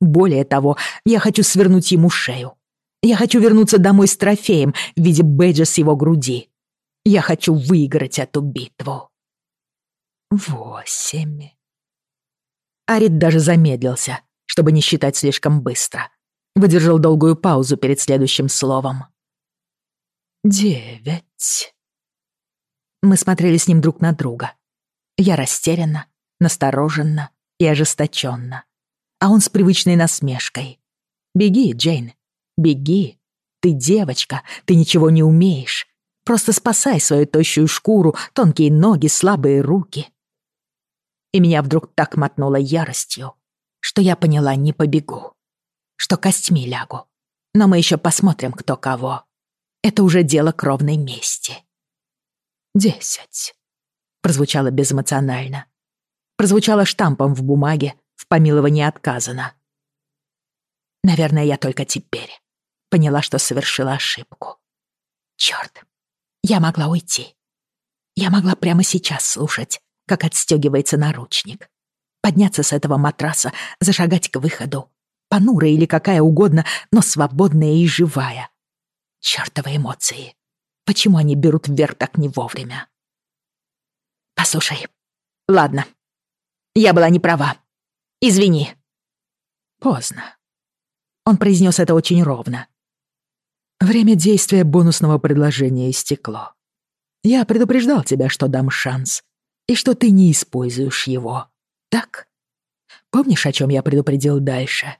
Speaker 1: Более того, я хочу свернуть ему шею. Я хочу вернуться домой с трофеем в виде бейджа с его груди. Я хочу выиграть эту битву. Восемь. Арит даже замедлился, чтобы не считать слишком быстро. Выдержал долгую паузу перед следующим словом. Девять. Мы смотрели с ним друг на друга. Я растерянно, настороженно и ожесточенно. А он с привычной насмешкой. «Беги, Джейн, беги. Ты девочка, ты ничего не умеешь. Просто спасай свою тощую шкуру, тонкие ноги, слабые руки». И меня вдруг так мотнуло яростью, что я поняла, не побегу, что костьми лягу. Но мы еще посмотрим, кто кого. Это уже дело кровной мести. «Десять», — прозвучало безэмоционально. Прозвучало штампом в бумаге, в помиловании отказано. Наверное, я только теперь поняла, что совершила ошибку. Чёрт, я могла уйти. Я могла прямо сейчас слушать, как отстёгивается наручник. Подняться с этого матраса, зашагать к выходу. Понурая или какая угодно, но свободная и живая. Чёртовы эмоции. Почему они берут вверх так не вовремя? Послушай, ладно. Я была не права. Извини. Поздно. Он произнес это очень ровно. Время действия бонусного предложения истекло. Я предупреждал тебя, что дам шанс, и что ты не используешь его. Так? Помнишь, о чем я предупредил дальше?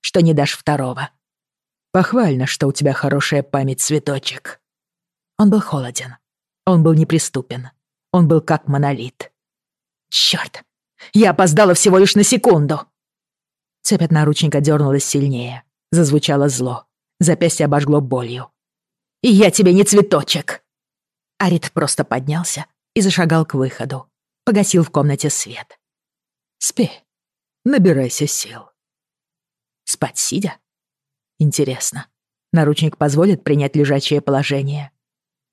Speaker 1: Что не дашь второго.
Speaker 2: Похвально, что у тебя хорошая память, цветочек.
Speaker 1: Он был холоден. Он был неприступен. Он был как монолит. Чёрт! Я опоздала всего лишь на секунду! Цепь от наручника дернулась сильнее. Зазвучало зло. Запястье обожгло болью. «И я тебе не цветочек!» Арит просто поднялся и зашагал к выходу. Погасил в комнате свет.
Speaker 2: «Спи. Набирайся сил».
Speaker 1: Спать сидя? Интересно, наручник позволит принять лежачее положение?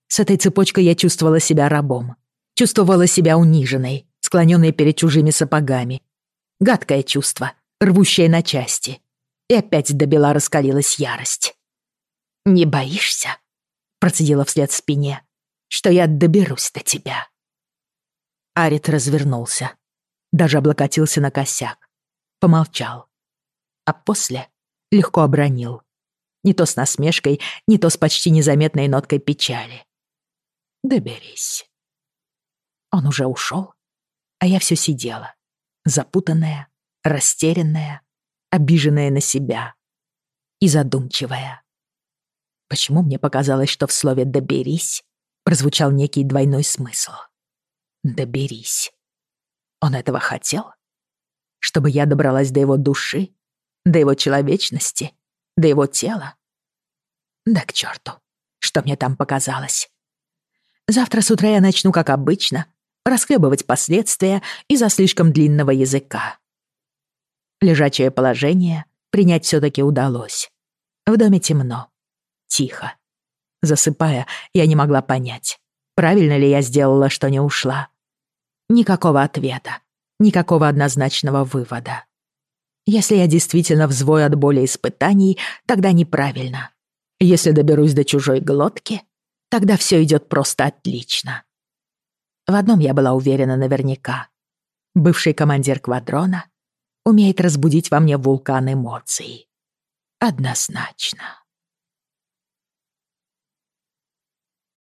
Speaker 1: С этой цепочкой я чувствовала себя рабом. Чувствовала себя униженной, склоненной перед чужими сапогами. Гадкое чувство, рвущее на части. И опять до бела раскалилась ярость. «Не боишься?» — процедила вслед спине. «Что я доберусь до тебя?» Арит развернулся. Даже облокотился на косяк. Помолчал. А после легко обронил. Не то с насмешкой, не то с почти незаметной ноткой печали. «Доберись». Он уже ушел, а я все сидела, запутанная, растерянная, обиженная на себя и задумчивая. Почему мне показалось, что в слове «доберись» прозвучал некий двойной смысл? «Доберись». Он этого хотел? Чтобы я добралась до его души, до его человечности, до его тела? Да к черту, что мне там показалось. Завтра с утра я начну, как обычно, расхлебывать последствия из-за слишком длинного языка. Лежачее положение принять все таки удалось. В доме темно, тихо. Засыпая, я не могла понять, правильно ли я сделала, что не ушла. Никакого ответа, никакого однозначного вывода. Если я действительно взвою от боли испытаний, тогда неправильно. Если доберусь до чужой глотки, тогда все идет просто отлично. В одном я была уверена наверняка. Бывший командир квадрона умеет разбудить во мне вулкан эмоций. Однозначно.